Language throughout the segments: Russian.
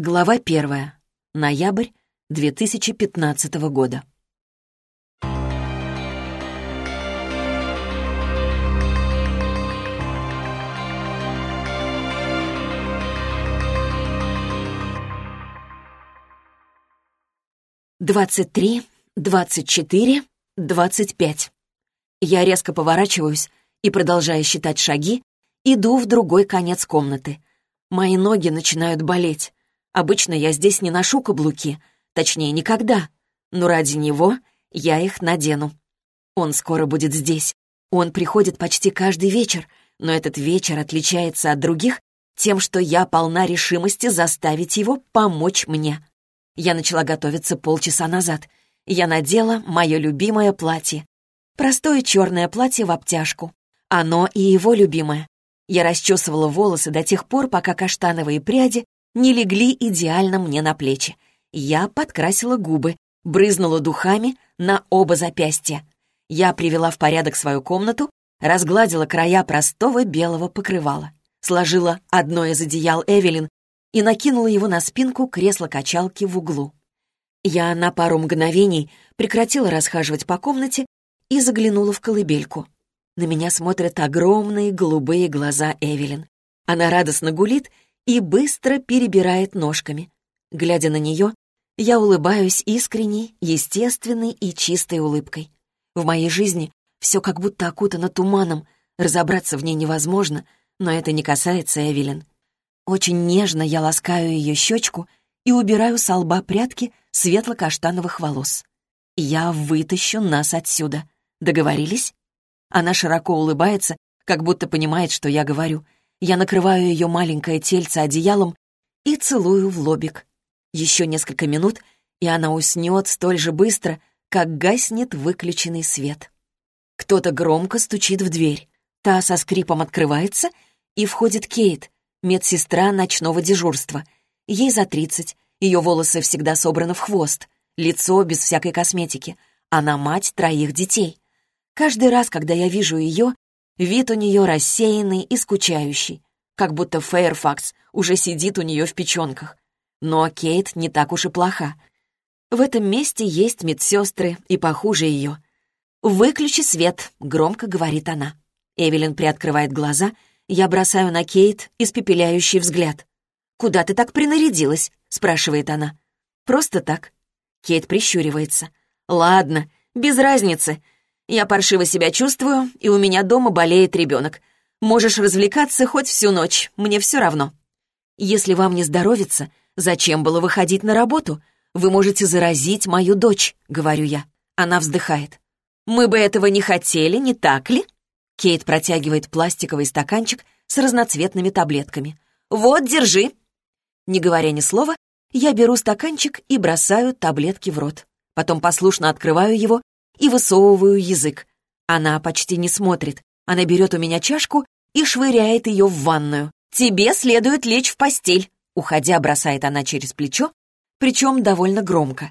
Глава первая. Ноябрь 2015 года. Двадцать три, двадцать четыре, двадцать пять. Я резко поворачиваюсь и, продолжая считать шаги, иду в другой конец комнаты. Мои ноги начинают болеть. Обычно я здесь не ношу каблуки, точнее, никогда. Но ради него я их надену. Он скоро будет здесь. Он приходит почти каждый вечер, но этот вечер отличается от других тем, что я полна решимости заставить его помочь мне. Я начала готовиться полчаса назад. Я надела мое любимое платье. Простое черное платье в обтяжку. Оно и его любимое. Я расчесывала волосы до тех пор, пока каштановые пряди не легли идеально мне на плечи. Я подкрасила губы, брызнула духами на оба запястья. Я привела в порядок свою комнату, разгладила края простого белого покрывала, сложила одно из одеял Эвелин и накинула его на спинку кресла-качалки в углу. Я на пару мгновений прекратила расхаживать по комнате и заглянула в колыбельку. На меня смотрят огромные голубые глаза Эвелин. Она радостно гулит и быстро перебирает ножками. Глядя на нее, я улыбаюсь искренней, естественной и чистой улыбкой. В моей жизни все как будто окутано туманом, разобраться в ней невозможно, но это не касается Эвелин. Очень нежно я ласкаю ее щечку и убираю с лба прядки светло-каштановых волос. Я вытащу нас отсюда. Договорились? Она широко улыбается, как будто понимает, что я говорю. Я накрываю ее маленькое тельце одеялом и целую в лобик. Еще несколько минут, и она уснет столь же быстро, как гаснет выключенный свет. Кто-то громко стучит в дверь. Та со скрипом открывается, и входит Кейт, медсестра ночного дежурства. Ей за тридцать, ее волосы всегда собраны в хвост, лицо без всякой косметики. Она мать троих детей. Каждый раз, когда я вижу ее, вид у нее рассеянный и скучающий, как будто Фэйрфакс уже сидит у нее в печенках. Но Кейт не так уж и плоха. В этом месте есть медсестры и похуже ее. «Выключи свет», — громко говорит она. Эвелин приоткрывает глаза — я бросаю на Кейт испепеляющий взгляд. «Куда ты так принарядилась?» — спрашивает она. «Просто так». Кейт прищуривается. «Ладно, без разницы. Я паршиво себя чувствую, и у меня дома болеет ребенок. Можешь развлекаться хоть всю ночь, мне все равно. Если вам не здоровится, зачем было выходить на работу? Вы можете заразить мою дочь», — говорю я. Она вздыхает. «Мы бы этого не хотели, не так ли?» Кейт протягивает пластиковый стаканчик с разноцветными таблетками. «Вот, держи!» Не говоря ни слова, я беру стаканчик и бросаю таблетки в рот. Потом послушно открываю его и высовываю язык. Она почти не смотрит. Она берет у меня чашку и швыряет ее в ванную. «Тебе следует лечь в постель», уходя, бросает она через плечо, причем довольно громко.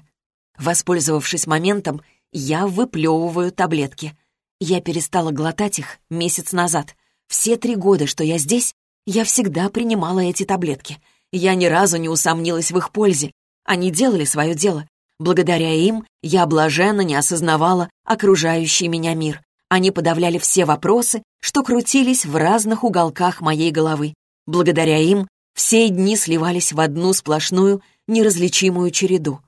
Воспользовавшись моментом, я выплевываю таблетки — я перестала глотать их месяц назад. Все три года, что я здесь, я всегда принимала эти таблетки. Я ни разу не усомнилась в их пользе. Они делали свое дело. Благодаря им я блаженно не осознавала окружающий меня мир. Они подавляли все вопросы, что крутились в разных уголках моей головы. Благодаря им все дни сливались в одну сплошную, неразличимую череду.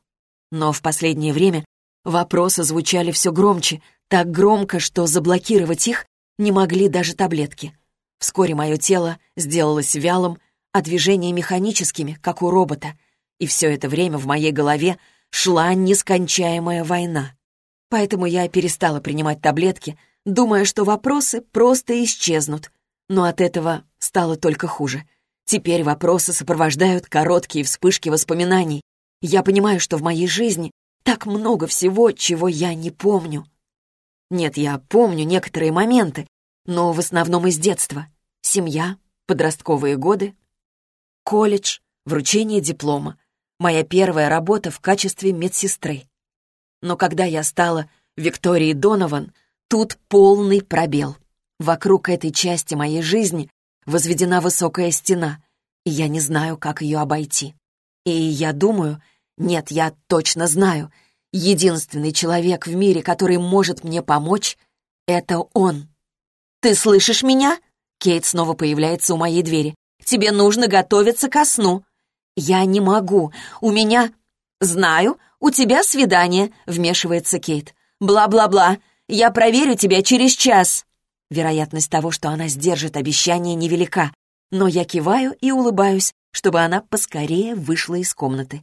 Но в последнее время вопросы звучали все громче, так громко, что заблокировать их не могли даже таблетки. Вскоре мое тело сделалось вялым, а движения механическими, как у робота. И все это время в моей голове шла нескончаемая война. Поэтому я перестала принимать таблетки, думая, что вопросы просто исчезнут. Но от этого стало только хуже. Теперь вопросы сопровождают короткие вспышки воспоминаний. Я понимаю, что в моей жизни так много всего, чего я не помню. Нет, я помню некоторые моменты, но в основном из детства. Семья, подростковые годы, колледж, вручение диплома, моя первая работа в качестве медсестры. Но когда я стала Викторией Донован, тут полный пробел. Вокруг этой части моей жизни возведена высокая стена, и я не знаю, как ее обойти. И я думаю, нет, я точно знаю, единственный человек в мире, который может мне помочь, это он. «Ты слышишь меня?» Кейт снова появляется у моей двери. «Тебе нужно готовиться ко сну». «Я не могу. У меня...» «Знаю. У тебя свидание», — вмешивается Кейт. «Бла-бла-бла. Я проверю тебя через час». Вероятность того, что она сдержит обещание, невелика, но я киваю и улыбаюсь, чтобы она поскорее вышла из комнаты.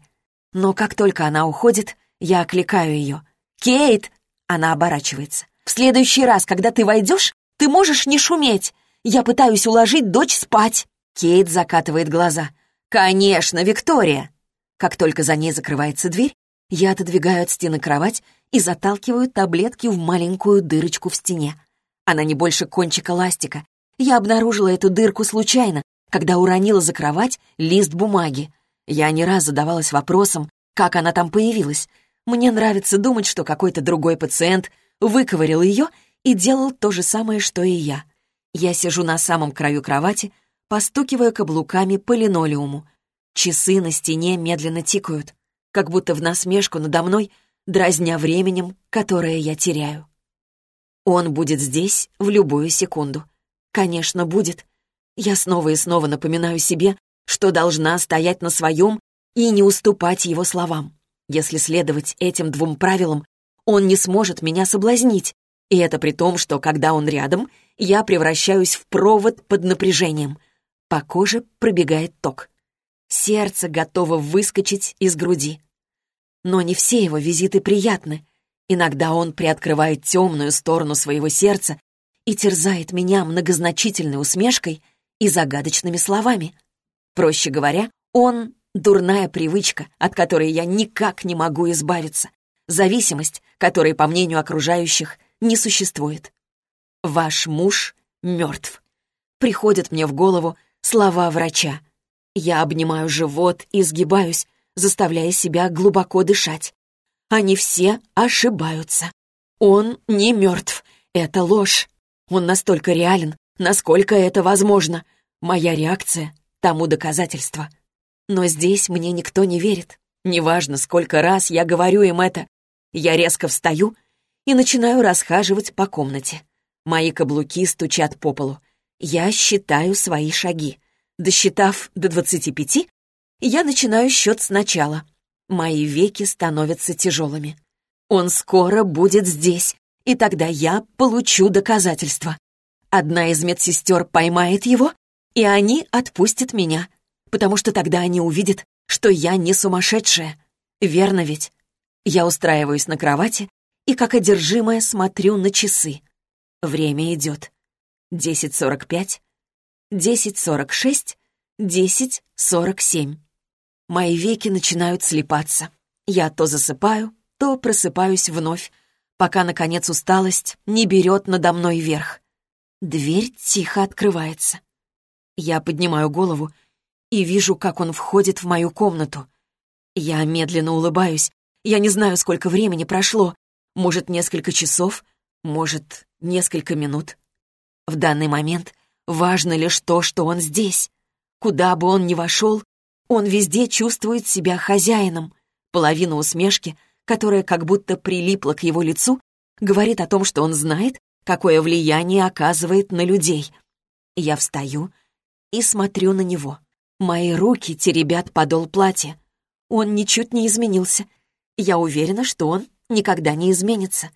Но как только она уходит, я окликаю ее. «Кейт!» Она оборачивается. «В следующий раз, когда ты войдешь, ты можешь не шуметь. Я пытаюсь уложить дочь спать». Кейт закатывает глаза. «Конечно, Виктория!» Как только за ней закрывается дверь, я отодвигаю от стены кровать и заталкиваю таблетки в маленькую дырочку в стене. Она не больше кончика ластика. Я обнаружила эту дырку случайно, когда уронила за кровать лист бумаги. Я не раз задавалась вопросом, как она там появилась. Мне нравится думать, что какой-то другой пациент выковырял ее и делал то же самое, что и я. Я сижу на самом краю кровати, постукивая каблуками по линолеуму. Часы на стене медленно тикают, как будто в насмешку надо мной, дразня временем, которое я теряю. Он будет здесь в любую секунду. Конечно, будет. Я снова и снова напоминаю себе, что должна стоять на своем и не уступать его словам. Если следовать этим двум правилам, он не сможет меня соблазнить, и это при том, что, когда он рядом, я превращаюсь в провод под напряжением. По коже пробегает ток. Сердце готово выскочить из груди. Но не все его визиты приятны. Иногда он приоткрывает темную сторону своего сердца и терзает меня многозначительной усмешкой и загадочными словами. Проще говоря, он — дурная привычка, от которой я никак не могу избавиться, зависимость, которой, по мнению окружающих, не существует. «Ваш муж мертв». Приходят мне в голову слова врача. Я обнимаю живот и сгибаюсь, заставляя себя глубоко дышать. Они все ошибаются. Он не мертв. Это ложь. Он настолько реален, насколько это возможно. Моя реакция — тому доказательство. Но здесь мне никто не верит. Неважно, сколько раз я говорю им это. Я резко встаю и начинаю расхаживать по комнате. Мои каблуки стучат по полу. Я считаю свои шаги. Досчитав до двадцати пяти, я начинаю счет сначала. Мои веки становятся тяжелыми. Он скоро будет здесь, и тогда я получу доказательства. Одна из медсестер поймает его, и они отпустят меня, потому что тогда они увидят, что я не сумасшедшая. Верно ведь? Я устраиваюсь на кровати и как одержимая смотрю на часы. Время идет. 10.45, 10.46, 10.47. Мои веки начинают слепаться. Я то засыпаю, то просыпаюсь вновь, пока, наконец, усталость не берет надо мной верх. Дверь тихо открывается. Я поднимаю голову и вижу, как он входит в мою комнату. Я медленно улыбаюсь. Я не знаю, сколько времени прошло, может, несколько часов, может, несколько минут. В данный момент важно лишь то, что он здесь. Куда бы он ни вошел, он везде чувствует себя хозяином. Половина усмешки, которая как будто прилипла к его лицу, говорит о том, что он знает, какое влияние оказывает на людей. Я встаю и смотрю на него. Мои руки теребят подол платья. Он ничуть не изменился. Я уверена, что он никогда не изменится.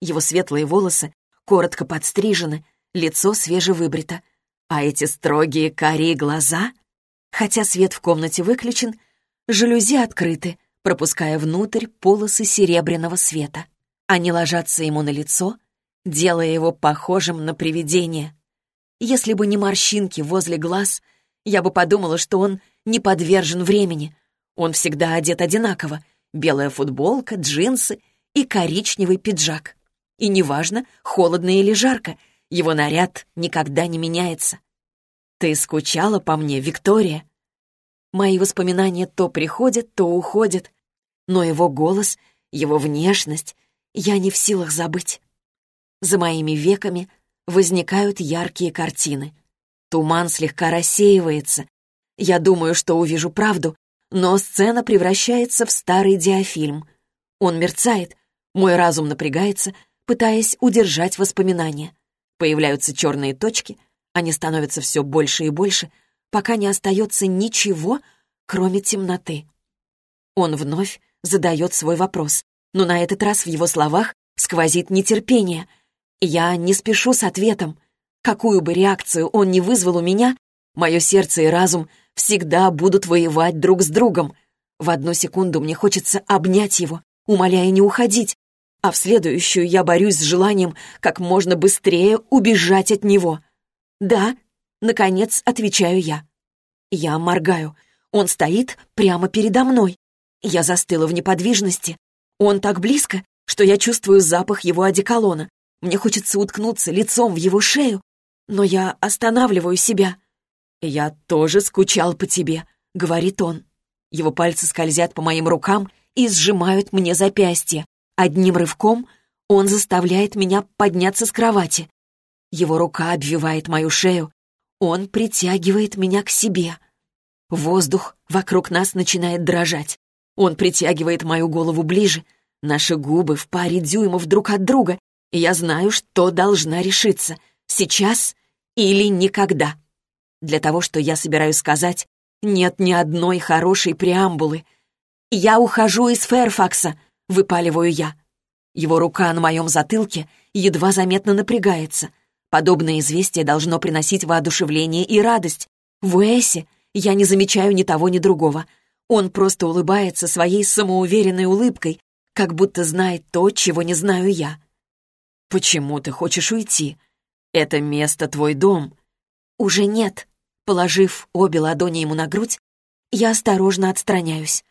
Его светлые волосы коротко подстрижены, лицо свежевыбрито. А эти строгие карие глаза... Хотя свет в комнате выключен, жалюзи открыты, пропуская внутрь полосы серебряного света. Они ложатся ему на лицо, делая его похожим на привидение. Если бы не морщинки возле глаз, я бы подумала, что он не подвержен времени. Он всегда одет одинаково. Белая футболка, джинсы и коричневый пиджак. И неважно, холодно или жарко, его наряд никогда не меняется. «Ты скучала по мне, Виктория?» Мои воспоминания то приходят, то уходят, но его голос, его внешность я не в силах забыть. За моими веками возникают яркие картины. Туман слегка рассеивается. Я думаю, что увижу правду, но сцена превращается в старый диафильм. Он мерцает, мой разум напрягается, пытаясь удержать воспоминания. Появляются черные точки, они становятся все больше и больше, пока не остается ничего, кроме темноты. Он вновь задает свой вопрос, но на этот раз в его словах сквозит нетерпение. Я не спешу с ответом. Какую бы реакцию он ни вызвал у меня, мое сердце и разум всегда будут воевать друг с другом. В одну секунду мне хочется обнять его, умоляя не уходить, а в следующую я борюсь с желанием как можно быстрее убежать от него. «Да», — наконец отвечаю я. Я моргаю. Он стоит прямо передо мной. Я застыла в неподвижности. Он так близко, что я чувствую запах его одеколона. Мне хочется уткнуться лицом в его шею, но я останавливаю себя. «Я тоже скучал по тебе», — говорит он. Его пальцы скользят по моим рукам и сжимают мне запястье. Одним рывком он заставляет меня подняться с кровати. Его рука обвивает мою шею. Он притягивает меня к себе. Воздух вокруг нас начинает дрожать. Он притягивает мою голову ближе. Наши губы в паре дюймов друг от друга. И я знаю, что должна решиться. Сейчас или никогда. Для того, что я собираюсь сказать, нет ни одной хорошей преамбулы. «Я ухожу из Фэрфакса», — выпаливаю я. Его рука на моем затылке едва заметно напрягается. Подобное известие должно приносить воодушевление и радость. В Уэсе я не замечаю ни того, ни другого. Он просто улыбается своей самоуверенной улыбкой, как будто знает то, чего не знаю я. «Почему ты хочешь уйти? Это место твой дом». «Уже нет». Положив обе ладони ему на грудь, я осторожно отстраняюсь.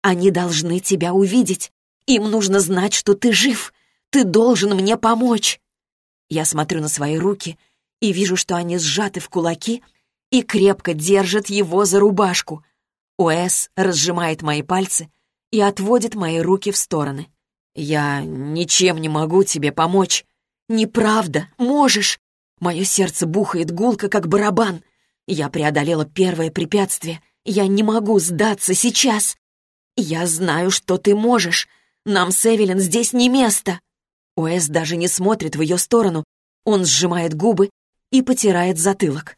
«Они должны тебя увидеть. Им нужно знать, что ты жив. Ты должен мне помочь». Я смотрю на свои руки и вижу, что они сжаты в кулаки и крепко держат его за рубашку. Уэс разжимает мои пальцы и отводит мои руки в стороны. «Я ничем не могу тебе помочь». «Неправда, можешь!» Мое сердце бухает гулко, как барабан. Я преодолела первое препятствие. Я не могу сдаться сейчас. Я знаю, что ты можешь. Нам с Эвелин здесь не место. Уэс даже не смотрит в ее сторону. Он сжимает губы и потирает затылок.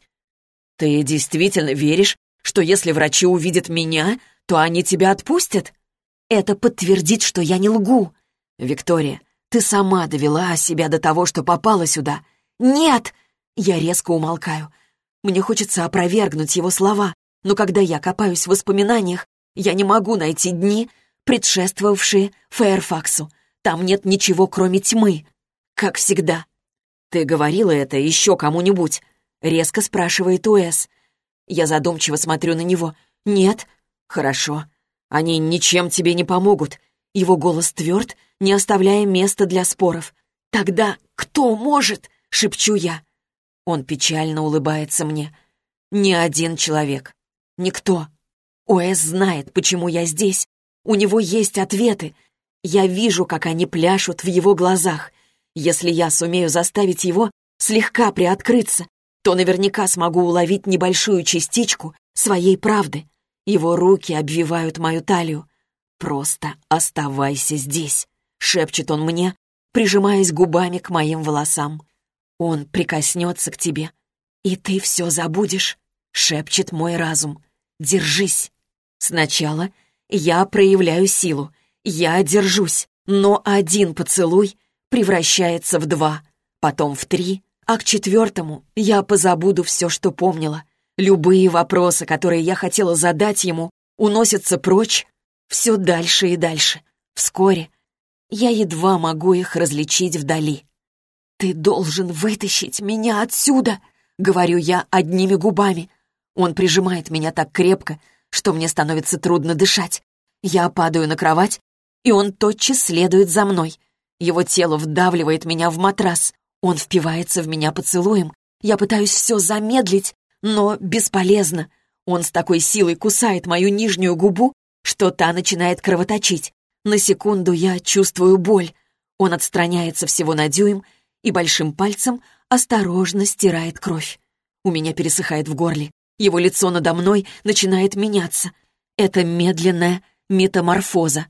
«Ты действительно веришь, что если врачи увидят меня, то они тебя отпустят?» «Это подтвердит, что я не лгу». «Виктория, ты сама довела себя до того, что попала сюда». «Нет!» Я резко умолкаю. Мне хочется опровергнуть его слова, но когда я копаюсь в воспоминаниях, я не могу найти дни, предшествовавшие Фэрфаксу. Там нет ничего, кроме тьмы. Как всегда. «Ты говорила это еще кому-нибудь?» — резко спрашивает Уэс. Я задумчиво смотрю на него. «Нет?» «Хорошо. Они ничем тебе не помогут». Его голос тверд, не оставляя места для споров. «Тогда кто может?» — шепчу я. Он печально улыбается мне. «Ни один человек. Никто. Уэс знает, почему я здесь. У него есть ответы, я вижу, как они пляшут в его глазах. Если я сумею заставить его слегка приоткрыться, то наверняка смогу уловить небольшую частичку своей правды. Его руки обвивают мою талию. «Просто оставайся здесь», — шепчет он мне, прижимаясь губами к моим волосам. «Он прикоснется к тебе, и ты все забудешь», — шепчет мой разум. «Держись. Сначала я проявляю силу, я держусь, но один поцелуй превращается в два, потом в три, а к четвертому я позабуду все, что помнила. Любые вопросы, которые я хотела задать ему, уносятся прочь, все дальше и дальше. Вскоре я едва могу их различить вдали. «Ты должен вытащить меня отсюда!» — говорю я одними губами. Он прижимает меня так крепко, что мне становится трудно дышать. Я падаю на кровать и он тотчас следует за мной. Его тело вдавливает меня в матрас. Он впивается в меня поцелуем. Я пытаюсь все замедлить, но бесполезно. Он с такой силой кусает мою нижнюю губу, что та начинает кровоточить. На секунду я чувствую боль. Он отстраняется всего на дюйм и большим пальцем осторожно стирает кровь. У меня пересыхает в горле. Его лицо надо мной начинает меняться. Это медленная метаморфоза.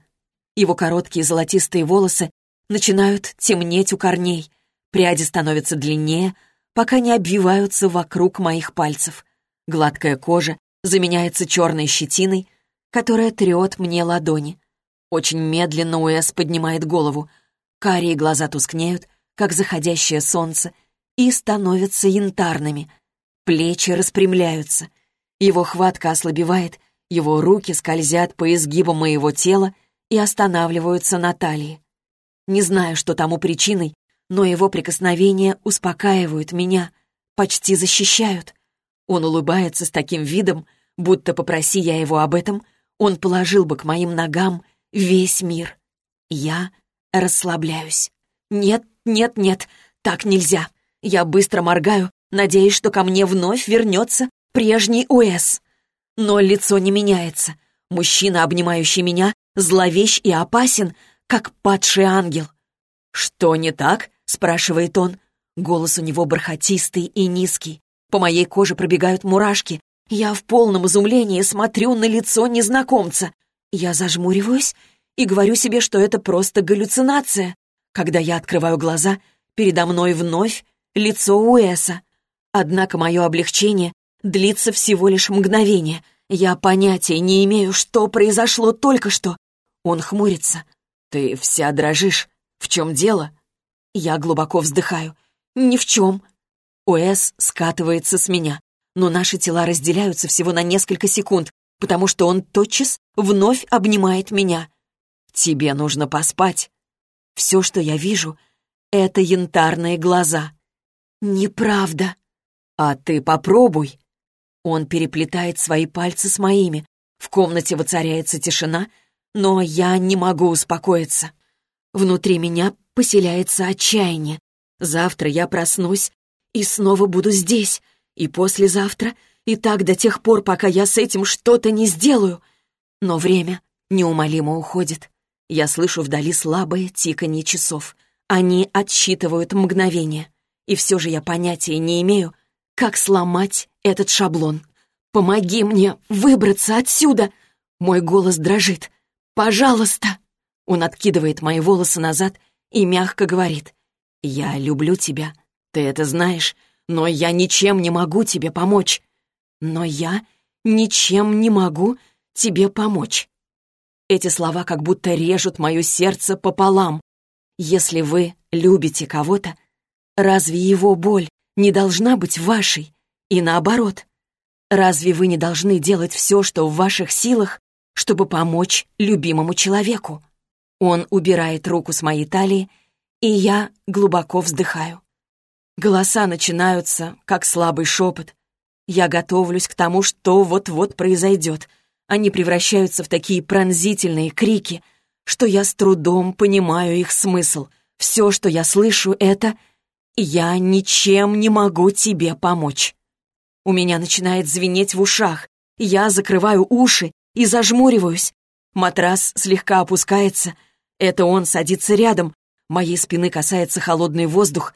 Его короткие золотистые волосы начинают темнеть у корней. Пряди становятся длиннее, пока не обвиваются вокруг моих пальцев. Гладкая кожа заменяется черной щетиной, которая трет мне ладони. Очень медленно Уэс поднимает голову. Карие глаза тускнеют, как заходящее солнце, и становятся янтарными. Плечи распрямляются. Его хватка ослабевает, его руки скользят по изгибам моего тела и останавливаются на талии. Не знаю, что тому причиной, но его прикосновения успокаивают меня, почти защищают. Он улыбается с таким видом, будто попроси я его об этом, он положил бы к моим ногам весь мир. Я расслабляюсь. Нет, нет, нет, так нельзя. Я быстро моргаю, надеясь, что ко мне вновь вернется прежний Уэс. Но лицо не меняется. Мужчина, обнимающий меня, зловещ и опасен, как падший ангел. «Что не так?» — спрашивает он. Голос у него бархатистый и низкий. По моей коже пробегают мурашки. Я в полном изумлении смотрю на лицо незнакомца. Я зажмуриваюсь и говорю себе, что это просто галлюцинация. Когда я открываю глаза, передо мной вновь лицо Уэса. Однако мое облегчение длится всего лишь мгновение. Я понятия не имею, что произошло только что. Он хмурится. «Ты вся дрожишь. В чем дело?» Я глубоко вздыхаю. «Ни в чем». Уэс скатывается с меня, но наши тела разделяются всего на несколько секунд, потому что он тотчас вновь обнимает меня. «Тебе нужно поспать». Все, что я вижу, — это янтарные глаза. «Неправда». «А ты попробуй». Он переплетает свои пальцы с моими. В комнате воцаряется тишина, но я не могу успокоиться. Внутри меня поселяется отчаяние. Завтра я проснусь и снова буду здесь, и послезавтра, и так до тех пор, пока я с этим что-то не сделаю. Но время неумолимо уходит. Я слышу вдали слабое тиканье часов. Они отсчитывают мгновение. И все же я понятия не имею, как сломать этот шаблон. «Помоги мне выбраться отсюда!» Мой голос дрожит. «Пожалуйста!» Он откидывает мои волосы назад и мягко говорит. «Я люблю тебя. Ты это знаешь, но я ничем не могу тебе помочь. Но я ничем не могу тебе помочь. Эти слова как будто режут мое сердце пополам. Если вы любите кого-то, разве его боль не должна быть вашей? И наоборот, разве вы не должны делать все, что в ваших силах, чтобы помочь любимому человеку? Он убирает руку с моей талии, и я глубоко вздыхаю. Голоса начинаются, как слабый шепот, я готовлюсь к тому, что вот-вот произойдет. Они превращаются в такие пронзительные крики, что я с трудом понимаю их смысл. Все, что я слышу, это «Я ничем не могу тебе помочь». У меня начинает звенеть в ушах. Я закрываю уши и зажмуриваюсь. Матрас слегка опускается. Это он садится рядом. Моей спины касается холодный воздух.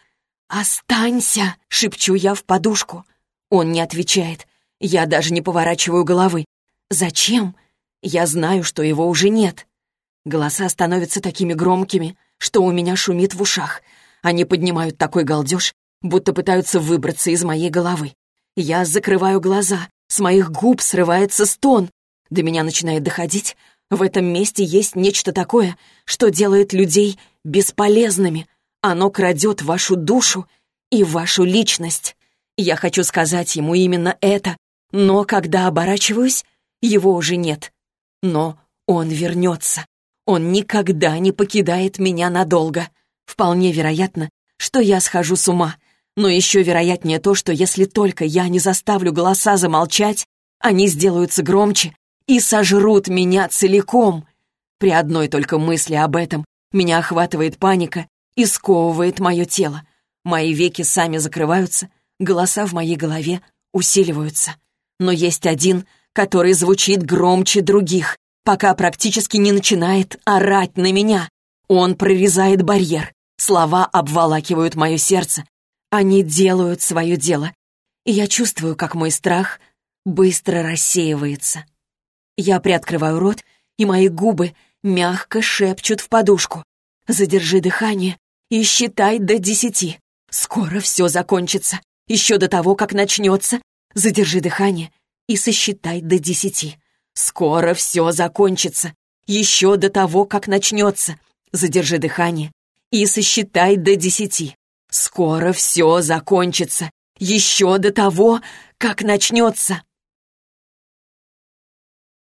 «Останься!» — шепчу я в подушку. Он не отвечает. Я даже не поворачиваю головы. Зачем? Я знаю, что его уже нет. Голоса становятся такими громкими, что у меня шумит в ушах. Они поднимают такой галдеж, будто пытаются выбраться из моей головы. Я закрываю глаза, с моих губ срывается стон. До меня начинает доходить. В этом месте есть нечто такое, что делает людей бесполезными. Оно крадет вашу душу и вашу личность. Я хочу сказать ему именно это, но когда оборачиваюсь, его уже нет. Но он вернется. Он никогда не покидает меня надолго. Вполне вероятно, что я схожу с ума. Но еще вероятнее то, что если только я не заставлю голоса замолчать, они сделаются громче и сожрут меня целиком. При одной только мысли об этом меня охватывает паника и сковывает мое тело. Мои веки сами закрываются — Голоса в моей голове усиливаются. Но есть один, который звучит громче других, пока практически не начинает орать на меня. Он прорезает барьер. Слова обволакивают мое сердце. Они делают свое дело. И я чувствую, как мой страх быстро рассеивается. Я приоткрываю рот, и мои губы мягко шепчут в подушку. Задержи дыхание и считай до десяти. Скоро все закончится. Еще до того, как начнется. Задержи дыхание и сосчитай до десяти. Скоро все закончится. Еще до того, как начнется. Задержи дыхание и сосчитай до десяти. Скоро все закончится. Еще до того, как начнется.